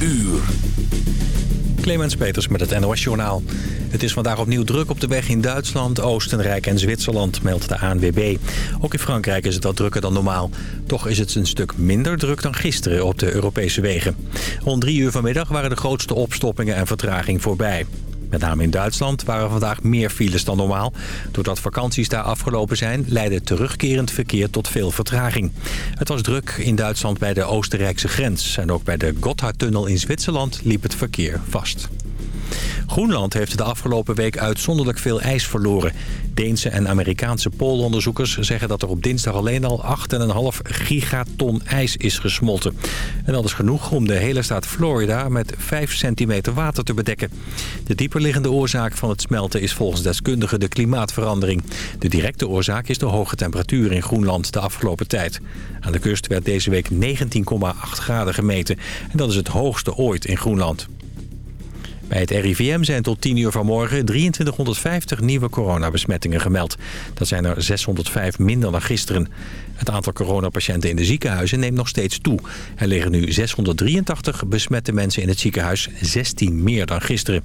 uur. Clemens Peters met het NOS Journaal. Het is vandaag opnieuw druk op de weg in Duitsland, Oostenrijk en Zwitserland, meldt de ANWB. Ook in Frankrijk is het wat drukker dan normaal. Toch is het een stuk minder druk dan gisteren op de Europese wegen. Rond drie uur vanmiddag waren de grootste opstoppingen en vertraging voorbij. Met name in Duitsland waren vandaag meer files dan normaal. Doordat vakanties daar afgelopen zijn... leidde terugkerend verkeer tot veel vertraging. Het was druk in Duitsland bij de Oostenrijkse grens. En ook bij de Gotthardtunnel in Zwitserland liep het verkeer vast. Groenland heeft de afgelopen week uitzonderlijk veel ijs verloren. Deense en Amerikaanse poolonderzoekers zeggen dat er op dinsdag alleen al 8,5 gigaton ijs is gesmolten. En dat is genoeg om de hele staat Florida met 5 centimeter water te bedekken. De dieperliggende oorzaak van het smelten is volgens deskundigen de klimaatverandering. De directe oorzaak is de hoge temperatuur in Groenland de afgelopen tijd. Aan de kust werd deze week 19,8 graden gemeten. En dat is het hoogste ooit in Groenland. Bij het RIVM zijn tot 10 uur vanmorgen 2350 nieuwe coronabesmettingen gemeld. Dat zijn er 605 minder dan gisteren. Het aantal coronapatiënten in de ziekenhuizen neemt nog steeds toe. Er liggen nu 683 besmette mensen in het ziekenhuis, 16 meer dan gisteren.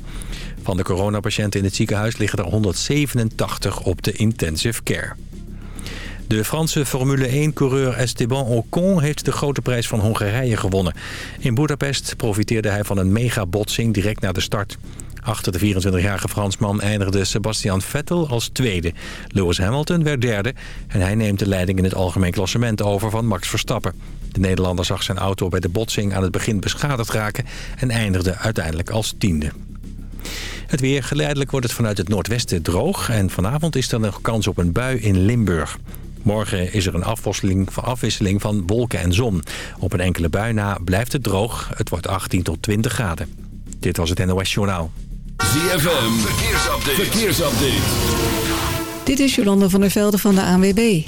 Van de coronapatiënten in het ziekenhuis liggen er 187 op de intensive care. De Franse Formule 1-coureur Esteban Ocon heeft de grote prijs van Hongarije gewonnen. In Budapest profiteerde hij van een megabotsing direct na de start. Achter de 24-jarige Fransman eindigde Sebastian Vettel als tweede. Lewis Hamilton werd derde en hij neemt de leiding in het algemeen klassement over van Max Verstappen. De Nederlander zag zijn auto bij de botsing aan het begin beschadigd raken en eindigde uiteindelijk als tiende. Het weer geleidelijk wordt het vanuit het noordwesten droog en vanavond is er nog kans op een bui in Limburg. Morgen is er een afwisseling, afwisseling van wolken en zon. Op een enkele bui na blijft het droog. Het wordt 18 tot 20 graden. Dit was het NOS Journaal. ZFM, verkeersupdate. verkeersupdate. Dit is Jolanda van der Velde van de ANWB.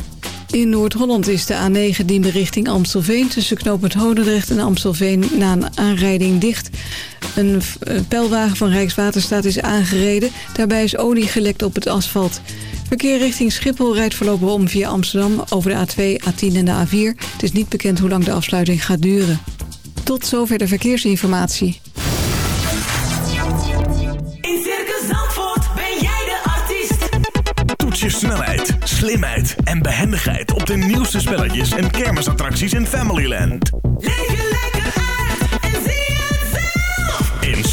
In Noord-Holland is de A9 Diemen richting Amstelveen... tussen knooppunt Hodendrecht en Amstelveen na een aanrijding dicht. Een pijlwagen van Rijkswaterstaat is aangereden. Daarbij is olie gelekt op het asfalt. Verkeer richting Schiphol rijdt voorlopig om via Amsterdam over de A2, A10 en de A4. Het is niet bekend hoe lang de afsluiting gaat duren. Tot zover de verkeersinformatie. In Circus Zandvoort ben jij de artiest. Toets je snelheid, slimheid en behendigheid op de nieuwste spelletjes en kermisattracties in Familyland. Leef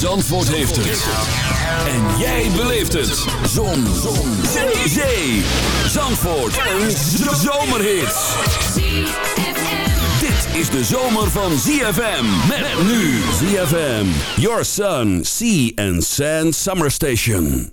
Zandvoort heeft het. En jij beleeft het. Zon. Zon. Zee. Zandvoort. Een zomerhit. Dit is de zomer van ZFM. Met nu ZFM. Your Sun, Sea and Sand Summer Station.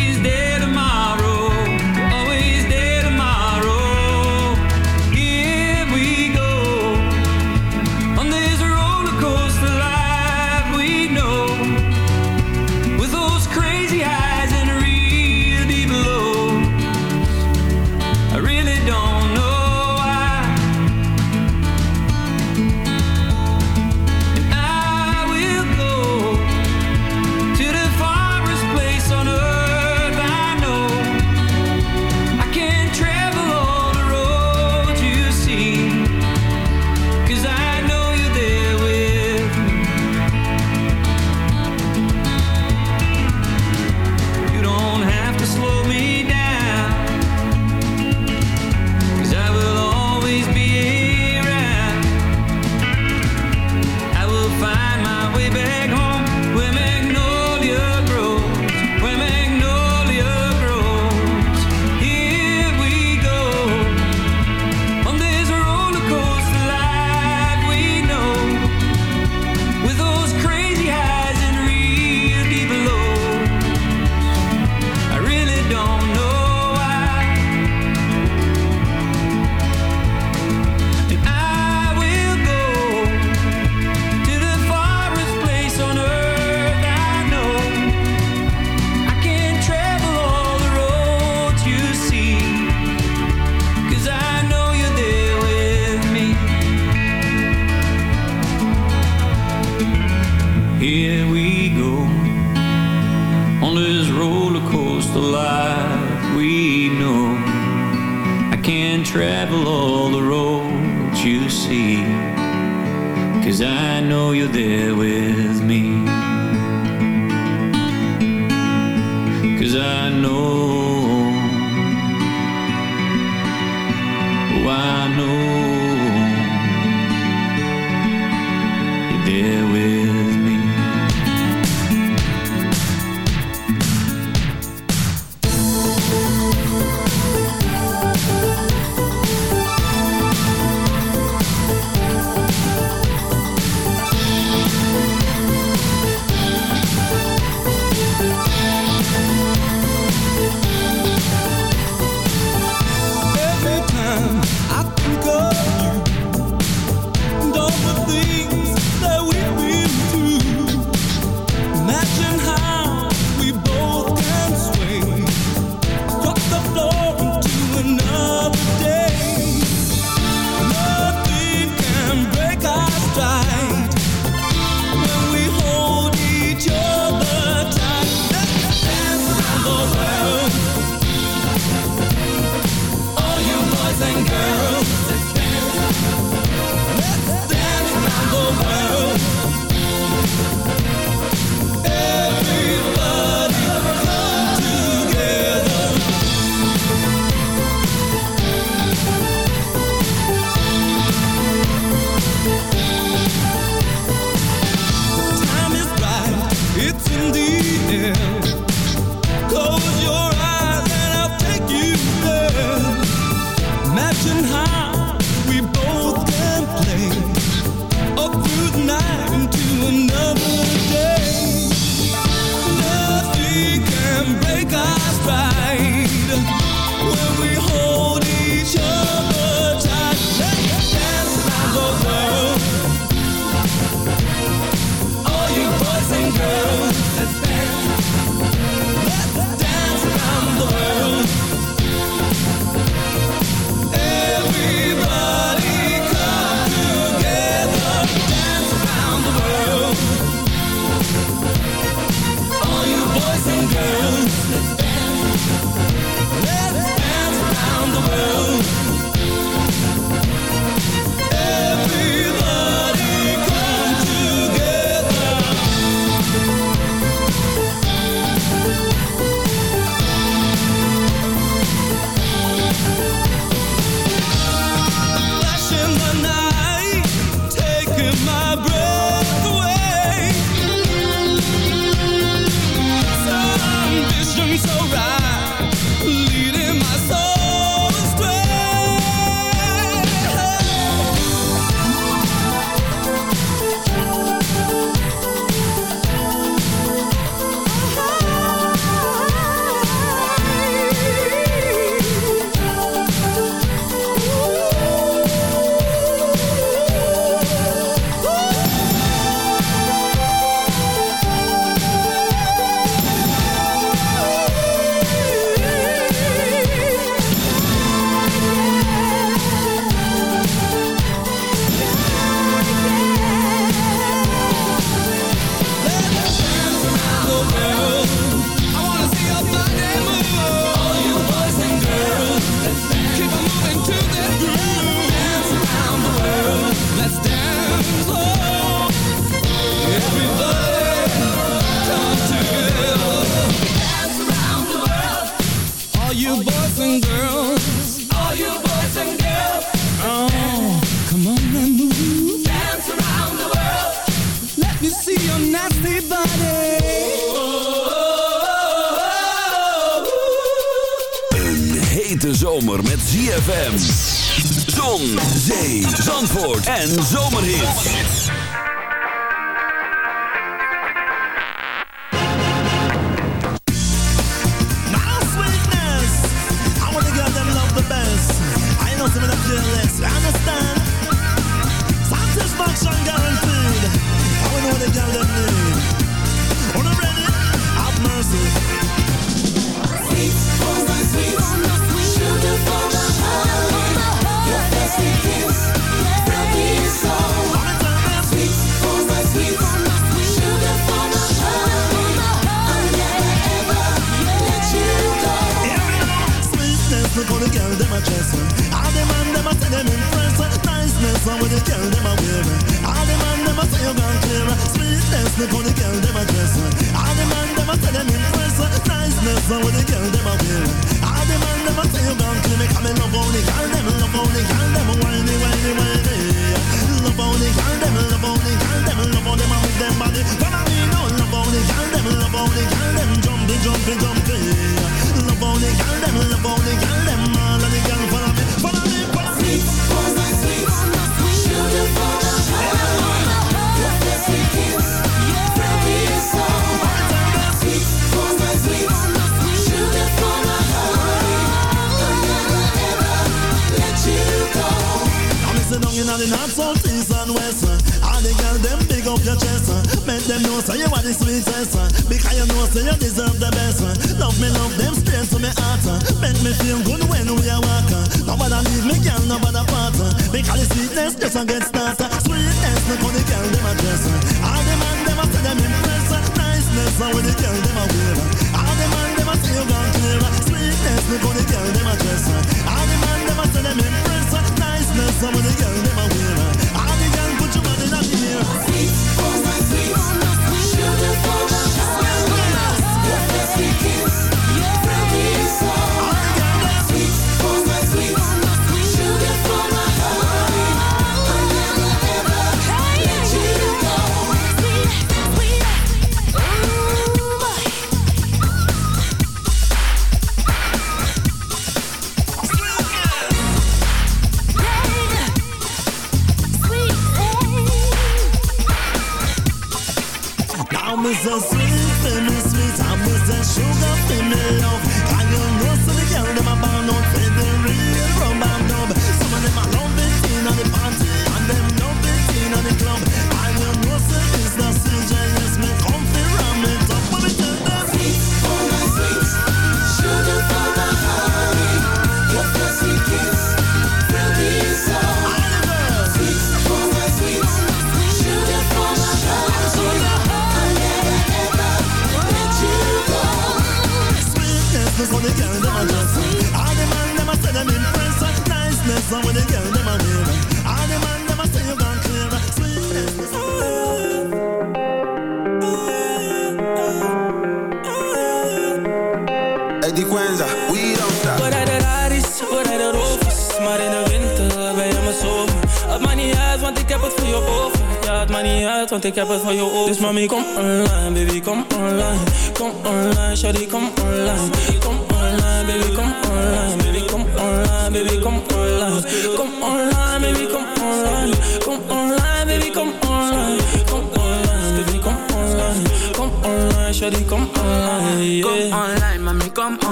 maakt niet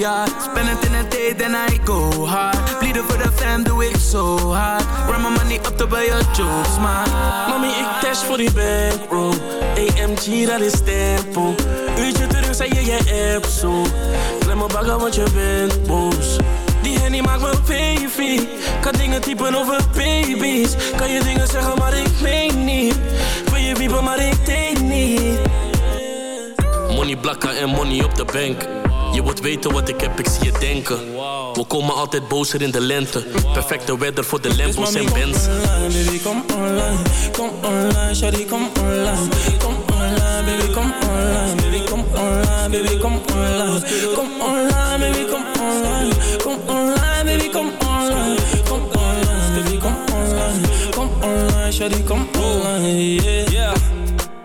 Spend it in a day, then I go hard. Bleeden for the fam, do it so hard. Run my money up to buy your jokes, man. Mami, ik dash voor die bankroll. AMG, dat is tempo. Uurtje terug, zei je je app zo. Klem me bagger, want je bent boos. Die hennie maakt me baby. Kan dingen typen over baby's. Kan je dingen zeggen, maar ik meen niet. Wil je wiepen, maar ik denk niet. Money blakken en money op de bank. Je wilt weten wat ik heb, ik zie je denken. We komen altijd bozer in de lente. Perfecte weather voor de Lambos en Benz. online, baby, come online. Come online, shawty, come online. Come online, baby, come online. Baby, come online, baby, come online. Come online, baby, come online. Come online, baby, come online. Come online, baby, come online. Come online, shawty, come online, yeah.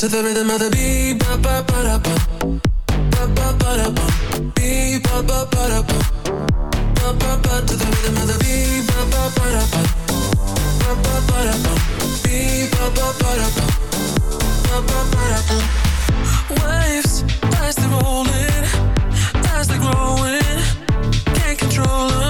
To the rhythm of the beat, ba ba ba da ba, ba ba ba ba, ba ba ba ba, ba ba ba. To the rhythm of the beat, ba ba ba da ba, ba ba ba da ba, ba ba ba ba, ba ba ba ba. Waves as they rolling, as they growing, can't control 'em.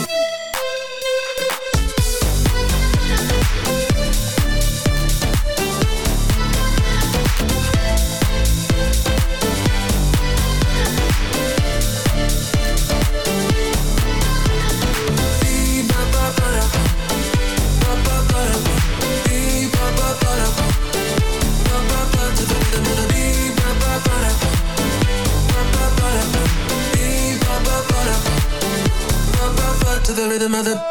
To the rhythm of the.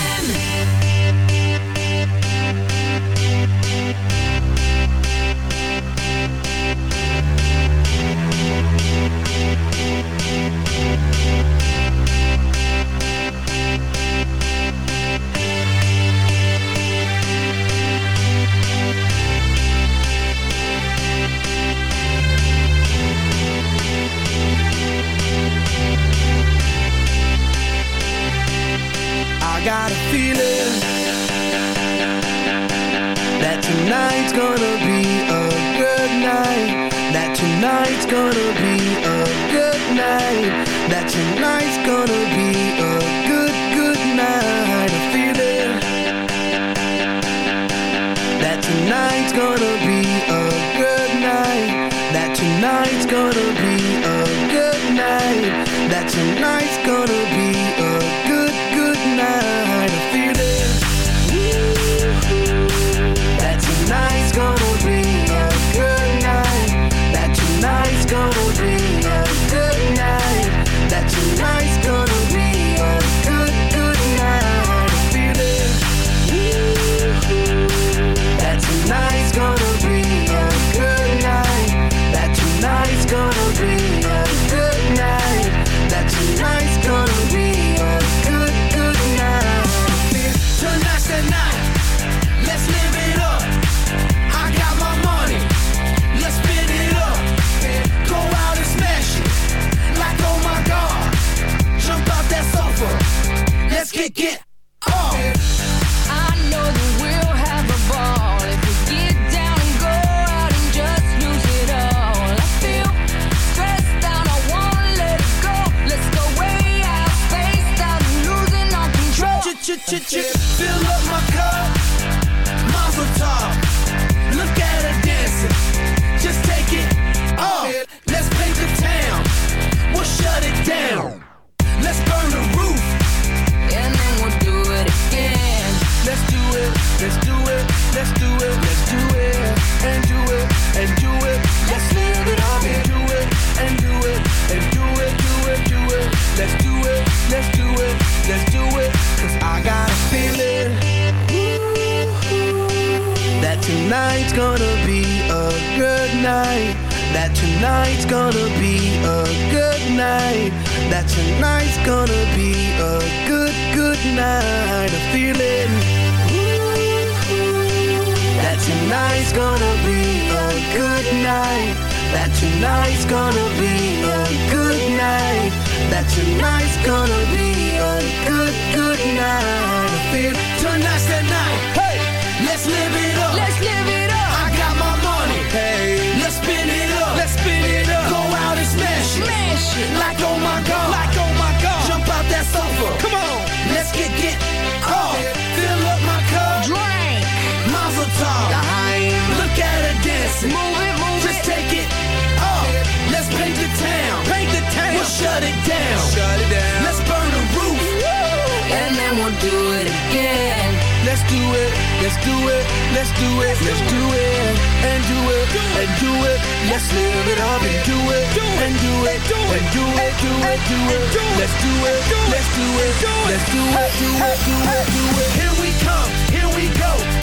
it, do it, do it, do it, do it, do it. Let's do it, let's do it, let's do it, do it, do it, do it. Here we come, here we go.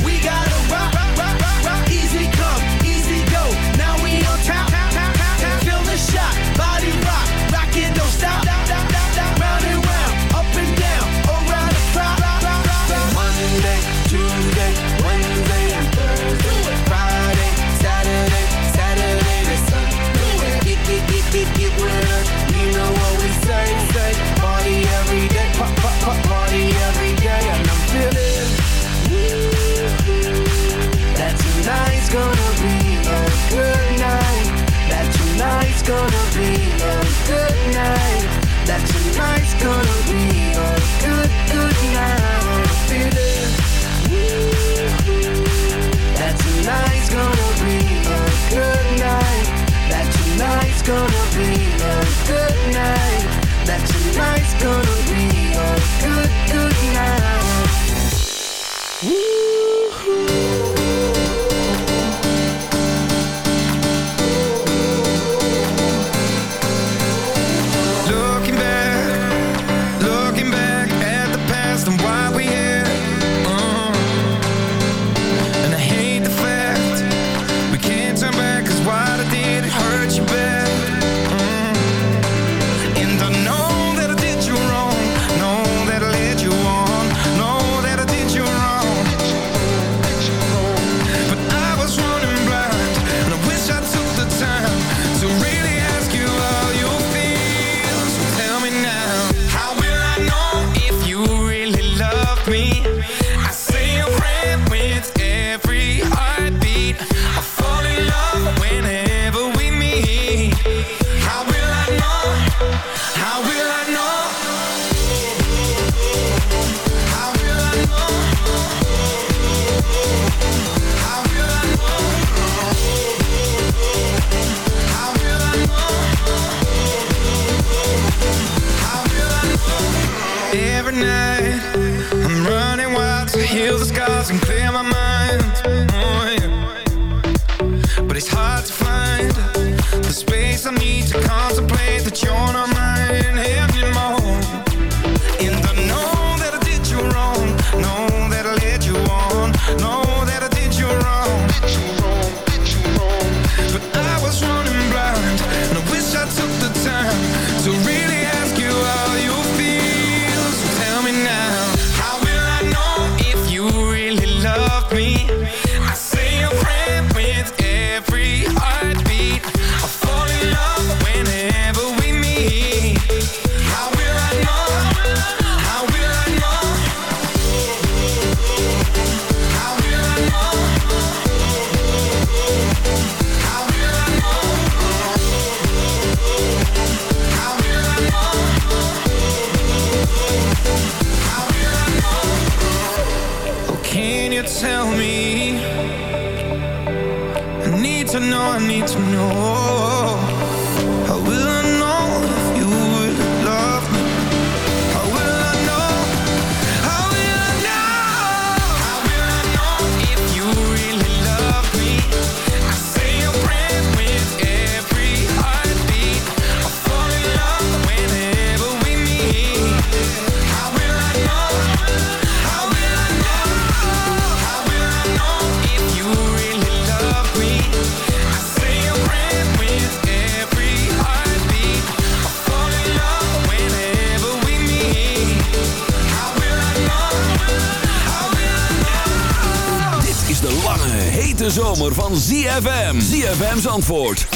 Zomer van ZFM. ZFM's antwoord. 106.9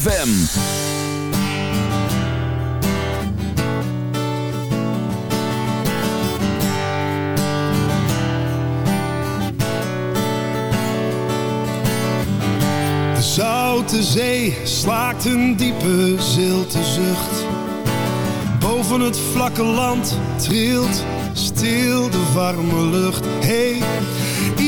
FM. De zoute zee slaakt een diepe zilte zucht. Boven het vlakke land trilt stil de warme lucht. Hey,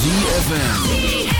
ZFM.